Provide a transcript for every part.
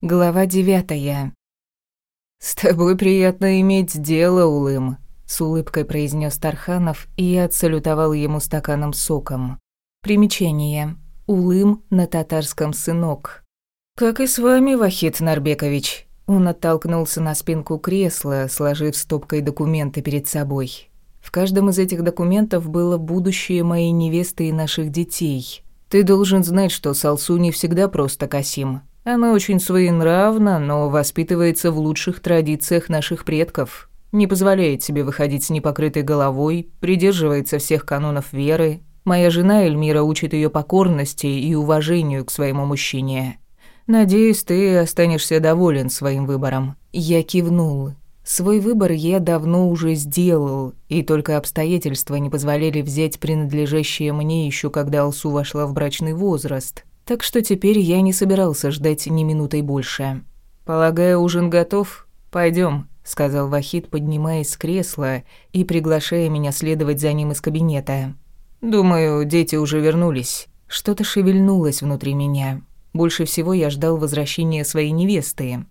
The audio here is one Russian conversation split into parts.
Глава девятая. «С тобой приятно иметь дело, Улым», — с улыбкой произнес Тарханов и отсалютовал ему стаканом соком. Примечание. Улым на татарском «сынок». «Как и с вами, Вахид Нарбекович». Он оттолкнулся на спинку кресла, сложив стопкой документы перед собой. В каждом из этих документов было будущее моей невесты и наших детей. Ты должен знать, что Салсу не всегда просто Касим. Она очень своенравна, но воспитывается в лучших традициях наших предков. Не позволяет себе выходить с непокрытой головой, придерживается всех канонов веры. Моя жена Эльмира учит ее покорности и уважению к своему мужчине. Надеюсь, ты останешься доволен своим выбором. Я кивнул. Свой выбор я давно уже сделал, и только обстоятельства не позволяли взять принадлежащее мне еще когда Алсу вошла в брачный возраст. Так что теперь я не собирался ждать ни минутой больше. «Полагаю, ужин готов? Пойдем, сказал Вахид, поднимаясь с кресла и приглашая меня следовать за ним из кабинета. «Думаю, дети уже вернулись». Что-то шевельнулось внутри меня. Больше всего я ждал возвращения своей невесты.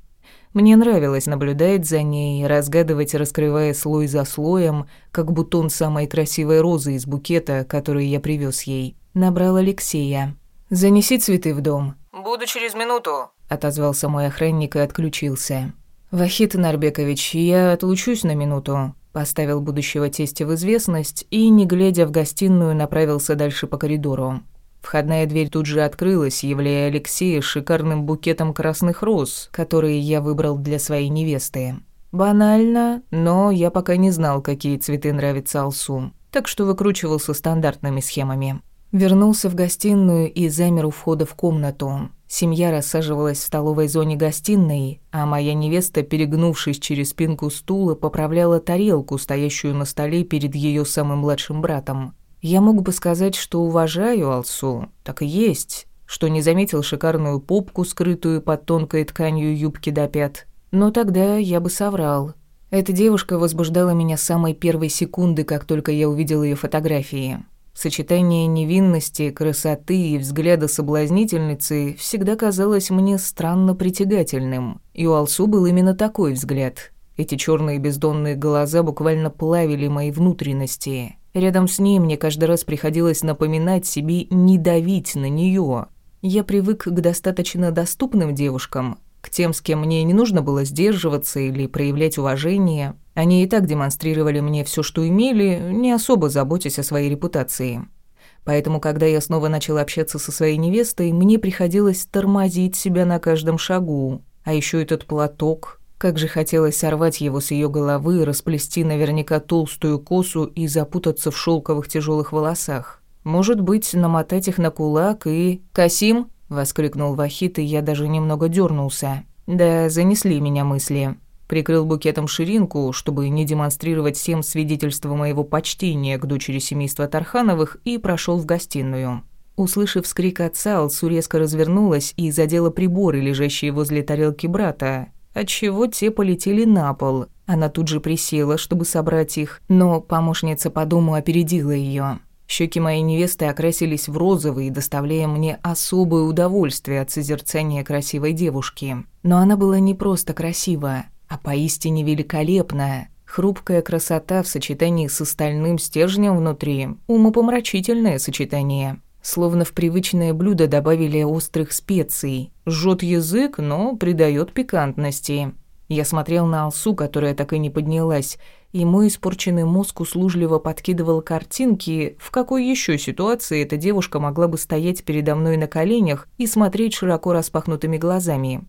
Мне нравилось наблюдать за ней, разгадывать, раскрывая слой за слоем, как бутон самой красивой розы из букета, который я привез ей. Набрал Алексея. «Занеси цветы в дом». «Буду через минуту», — отозвался мой охранник и отключился. «Вахит Нарбекович, я отлучусь на минуту», — поставил будущего тестя в известность и, не глядя в гостиную, направился дальше по коридору. Входная дверь тут же открылась, являя Алексея шикарным букетом красных роз, которые я выбрал для своей невесты. Банально, но я пока не знал, какие цветы нравятся Алсу, так что выкручивался стандартными схемами. Вернулся в гостиную и замер у входа в комнату. Семья рассаживалась в столовой зоне гостиной, а моя невеста, перегнувшись через спинку стула, поправляла тарелку, стоящую на столе перед ее самым младшим братом. Я мог бы сказать, что уважаю Алсу, так и есть, что не заметил шикарную попку, скрытую под тонкой тканью юбки до пят. Но тогда я бы соврал. Эта девушка возбуждала меня с самой первой секунды, как только я увидел ее фотографии. Сочетание невинности, красоты и взгляда соблазнительницы всегда казалось мне странно притягательным. И у Алсу был именно такой взгляд. Эти черные бездонные глаза буквально плавили мои внутренности. Рядом с ней мне каждый раз приходилось напоминать себе не давить на нее. Я привык к достаточно доступным девушкам, к тем, с кем мне не нужно было сдерживаться или проявлять уважение. Они и так демонстрировали мне все, что имели, не особо заботясь о своей репутации. Поэтому, когда я снова начал общаться со своей невестой, мне приходилось тормозить себя на каждом шагу. А еще этот платок. Как же хотелось сорвать его с ее головы, расплести наверняка толстую косу и запутаться в шелковых тяжелых волосах. Может быть, намотать их на кулак и... «Касим!» воскликнул Вахит, и я даже немного дернулся. Да, занесли меня мысли. Прикрыл букетом ширинку, чтобы не демонстрировать всем свидетельство моего почтения к дочери семейства Тархановых, и прошел в гостиную. Услышав скрик отца, Алсу резко развернулась и задела приборы, лежащие возле тарелки брата, отчего те полетели на пол. Она тут же присела, чтобы собрать их, но помощница по дому опередила ее. Щеки моей невесты окрасились в розовый, доставляя мне особое удовольствие от созерцания красивой девушки. Но она была не просто красивая, а поистине великолепная. Хрупкая красота в сочетании с остальным стержнем внутри. Умопомрачительное сочетание. Словно в привычное блюдо добавили острых специй. Жжет язык, но придает пикантности. Я смотрел на Алсу, которая так и не поднялась, и мой испорченный мозг услужливо подкидывал картинки, в какой еще ситуации эта девушка могла бы стоять передо мной на коленях и смотреть широко распахнутыми глазами.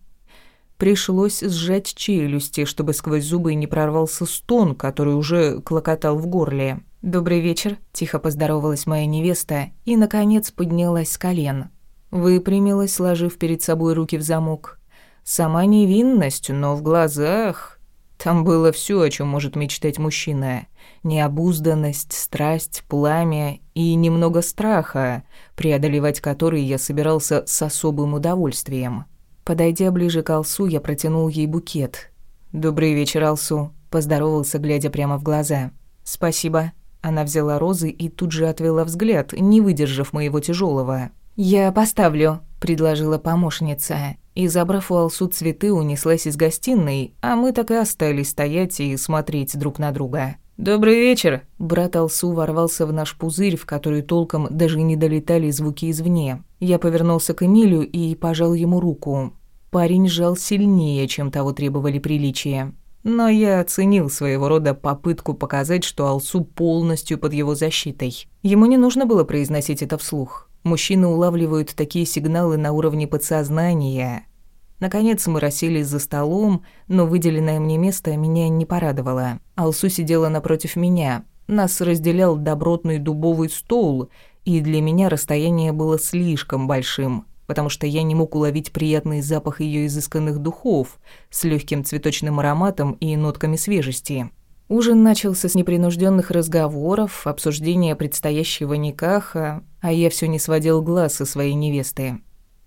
Пришлось сжать челюсти, чтобы сквозь зубы не прорвался стон, который уже клокотал в горле. «Добрый вечер», – тихо поздоровалась моя невеста и, наконец, поднялась с колен. Выпрямилась, сложив перед собой руки в замок. Сама невинность, но в глазах... Там было все, о чем может мечтать мужчина. Необузданность, страсть, пламя и немного страха, преодолевать который я собирался с особым удовольствием. Подойдя ближе к Алсу, я протянул ей букет. «Добрый вечер, Алсу», – поздоровался, глядя прямо в глаза. «Спасибо». Она взяла розы и тут же отвела взгляд, не выдержав моего тяжелого. «Я поставлю», — предложила помощница. И, забрав у Алсу цветы, унеслась из гостиной, а мы так и остались стоять и смотреть друг на друга. «Добрый вечер!» Брат Алсу ворвался в наш пузырь, в который толком даже не долетали звуки извне. Я повернулся к Эмилю и пожал ему руку. Парень жал сильнее, чем того требовали приличия. Но я оценил своего рода попытку показать, что Алсу полностью под его защитой. Ему не нужно было произносить это вслух. Мужчины улавливают такие сигналы на уровне подсознания. Наконец мы расселись за столом, но выделенное мне место меня не порадовало. Алсу сидела напротив меня. Нас разделял добротный дубовый стол, и для меня расстояние было слишком большим, потому что я не мог уловить приятный запах ее изысканных духов с легким цветочным ароматом и нотками свежести. Ужин начался с непринужденных разговоров, обсуждения предстоящего никаха, а я все не сводил глаз со своей невесты.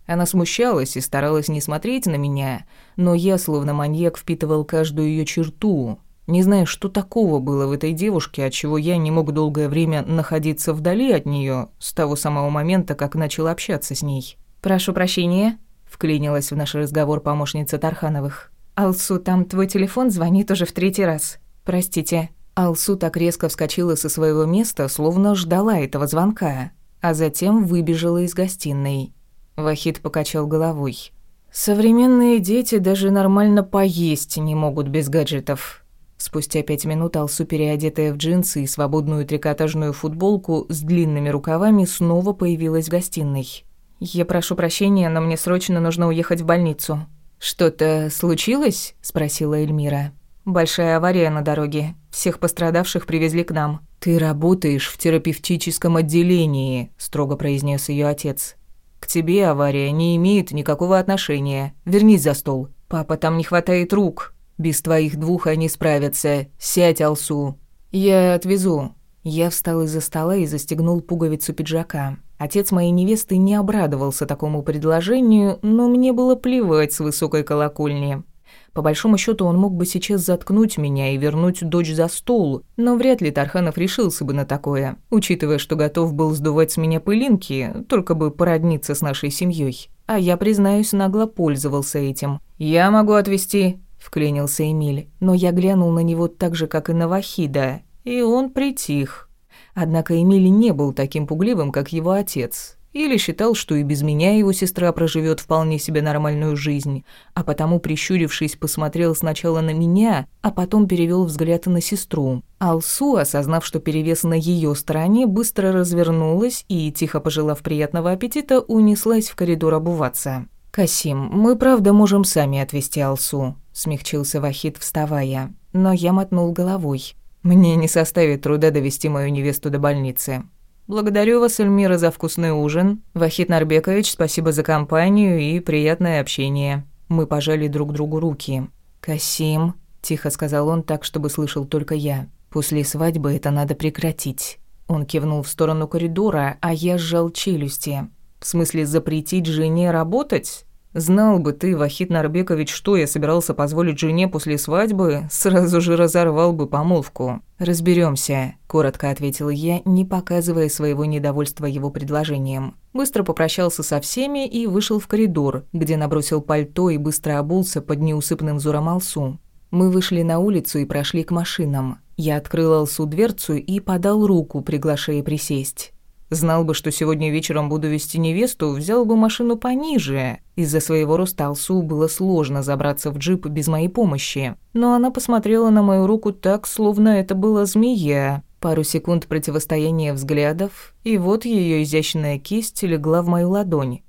Она смущалась и старалась не смотреть на меня, но я, словно маньяк, впитывал каждую ее черту, не зная, что такого было в этой девушке, от чего я не мог долгое время находиться вдали от нее с того самого момента, как начал общаться с ней. «Прошу прощения», — вклинилась в наш разговор помощница Тархановых. «Алсу, там твой телефон звонит уже в третий раз. Простите». Алсу так резко вскочила со своего места, словно ждала этого звонка, а затем выбежала из гостиной. Вахид покачал головой. «Современные дети даже нормально поесть не могут без гаджетов». Спустя пять минут Алсу, переодетая в джинсы и свободную трикотажную футболку с длинными рукавами, снова появилась в гостиной. «Я прошу прощения, но мне срочно нужно уехать в больницу». «Что-то случилось?» – спросила Эльмира. «Большая авария на дороге. Всех пострадавших привезли к нам». «Ты работаешь в терапевтическом отделении», – строго произнес ее отец. К тебе авария не имеет никакого отношения. Вернись за стол. Папа, там не хватает рук. Без твоих двух они справятся. Сядь, Алсу. Я отвезу. Я встал из-за стола и застегнул пуговицу пиджака. Отец моей невесты не обрадовался такому предложению, но мне было плевать с высокой колокольни. По большому счету он мог бы сейчас заткнуть меня и вернуть дочь за стол, но вряд ли Тарханов решился бы на такое, учитывая, что готов был сдувать с меня пылинки, только бы породниться с нашей семьей. А я, признаюсь, нагло пользовался этим. «Я могу отвезти», — вклинился Эмиль, но я глянул на него так же, как и на Вахида, и он притих. Однако Эмиль не был таким пугливым, как его отец. Или считал, что и без меня его сестра проживет вполне себе нормальную жизнь, а потому, прищурившись, посмотрел сначала на меня, а потом перевел взгляд на сестру. Алсу, осознав, что перевес на ее стороне, быстро развернулась и, тихо пожелав приятного аппетита, унеслась в коридор обуваться. «Касим, мы правда можем сами отвезти Алсу», — смягчился Вахид, вставая. Но я мотнул головой. «Мне не составит труда довести мою невесту до больницы. «Благодарю вас, Эльмира, за вкусный ужин. Вахид Нарбекович, спасибо за компанию и приятное общение». Мы пожали друг другу руки. «Касим», — тихо сказал он так, чтобы слышал только я. «После свадьбы это надо прекратить». Он кивнул в сторону коридора, а я сжал челюсти. «В смысле запретить жене работать?» Знал бы ты, Вахид Нарбекович, что я собирался позволить жене после свадьбы, сразу же разорвал бы помолвку. Разберемся, коротко ответил я, не показывая своего недовольства его предложением. Быстро попрощался со всеми и вышел в коридор, где набросил пальто и быстро обулся под неусыпным взором Алсу. Мы вышли на улицу и прошли к машинам. Я открыл Алсу дверцу и подал руку, приглашая присесть. Знал бы, что сегодня вечером буду вести невесту, взял бы машину пониже. Из-за своего роста Алсу было сложно забраться в джип без моей помощи. Но она посмотрела на мою руку так, словно это была змея. Пару секунд противостояния взглядов, и вот ее изящная кисть легла в мою ладонь.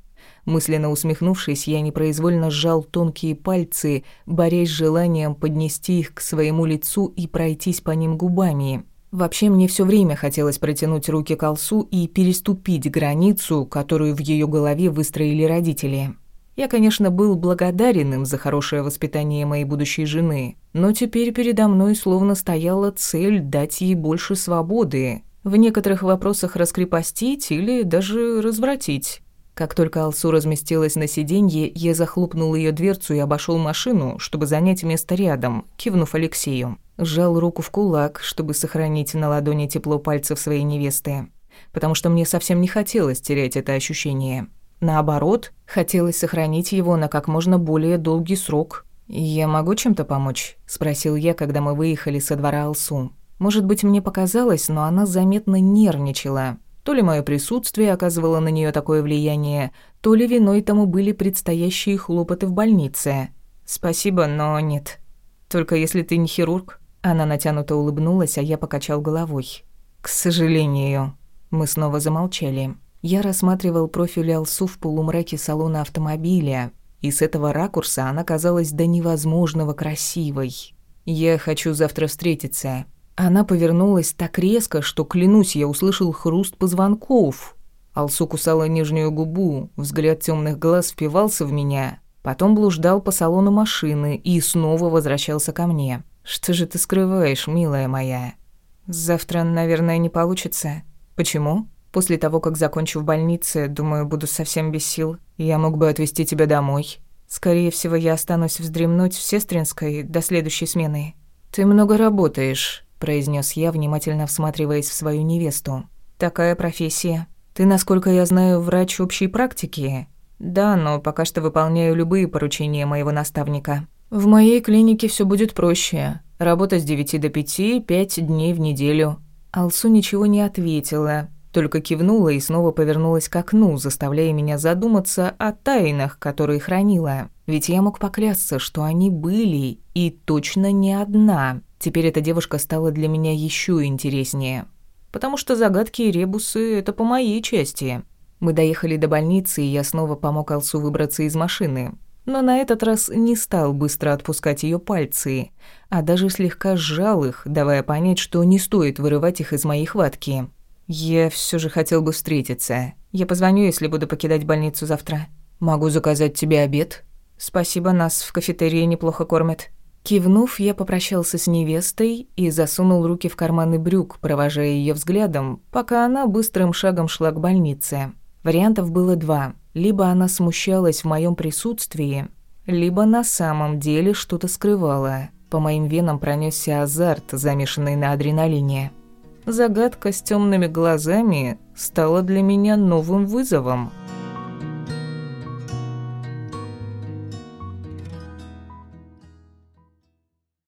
Мысленно усмехнувшись, я непроизвольно сжал тонкие пальцы, борясь с желанием поднести их к своему лицу и пройтись по ним губами. Вообще мне все время хотелось протянуть руки к Алсу и переступить границу, которую в ее голове выстроили родители. Я, конечно, был благодарен им за хорошее воспитание моей будущей жены, но теперь передо мной словно стояла цель дать ей больше свободы, в некоторых вопросах раскрепостить или даже развратить. Как только Алсу разместилась на сиденье, я захлопнул ее дверцу и обошел машину, чтобы занять место рядом, кивнув Алексею. Сжал руку в кулак, чтобы сохранить на ладони тепло пальцев своей невесты, потому что мне совсем не хотелось терять это ощущение. Наоборот, хотелось сохранить его на как можно более долгий срок. «Я могу чем-то помочь?» – спросил я, когда мы выехали со двора Алсу. Может быть, мне показалось, но она заметно нервничала. То ли мое присутствие оказывало на нее такое влияние, то ли виной тому были предстоящие хлопоты в больнице. «Спасибо, но нет. Только если ты не хирург». Она натянуто улыбнулась, а я покачал головой. «К сожалению». Мы снова замолчали. Я рассматривал профиль Алсу в полумраке салона автомобиля, и с этого ракурса она казалась до невозможного красивой. «Я хочу завтра встретиться». Она повернулась так резко, что, клянусь, я услышал хруст позвонков. Алсу кусала нижнюю губу, взгляд темных глаз впивался в меня, потом блуждал по салону машины и снова возвращался ко мне. «Что же ты скрываешь, милая моя?» «Завтра, наверное, не получится». «Почему?» После того, как закончу в больнице, думаю, буду совсем без сил. Я мог бы отвезти тебя домой. Скорее всего, я останусь вздремнуть в Сестринской до следующей смены. Ты много работаешь, произнес я, внимательно всматриваясь в свою невесту. Такая профессия. Ты, насколько я знаю, врач общей практики. Да, но пока что выполняю любые поручения моего наставника. В моей клинике все будет проще. Работа с 9 до 5, 5 дней в неделю. Алсу ничего не ответила, только кивнула и снова повернулась к окну, заставляя меня задуматься о тайнах, которые хранила. Ведь я мог поклясться, что они были, и точно не одна. Теперь эта девушка стала для меня еще интереснее. Потому что загадки и ребусы — это по моей части. Мы доехали до больницы, и я снова помог Алсу выбраться из машины. Но на этот раз не стал быстро отпускать ее пальцы, а даже слегка сжал их, давая понять, что не стоит вырывать их из моей хватки. «Я все же хотел бы встретиться. Я позвоню, если буду покидать больницу завтра. Могу заказать тебе обед?» «Спасибо, нас в кафетерии неплохо кормят». Кивнув, я попрощался с невестой и засунул руки в карманы брюк, провожая ее взглядом, пока она быстрым шагом шла к больнице. Вариантов было два. Либо она смущалась в моем присутствии, либо на самом деле что-то скрывала. По моим венам пронесся азарт, замешанный на адреналине. Загадка с темными глазами стала для меня новым вызовом.